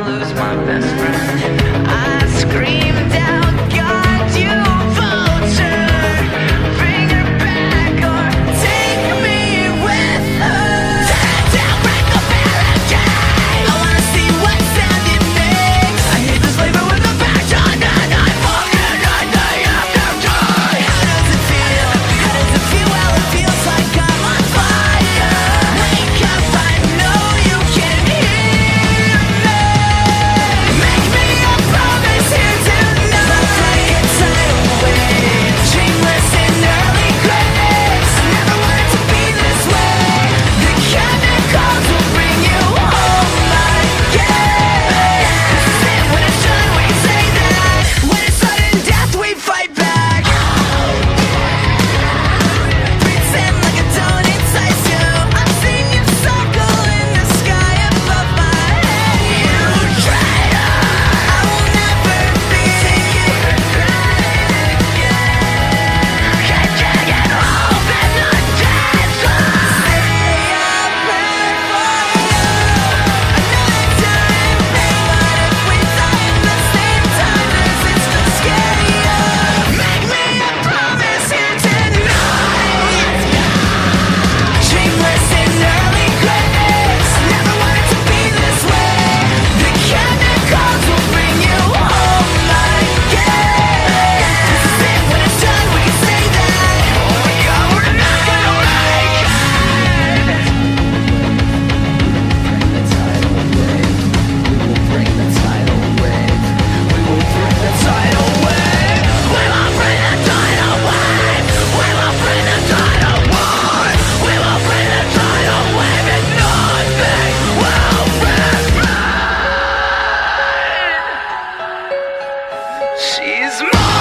lose my best friend. She's mine.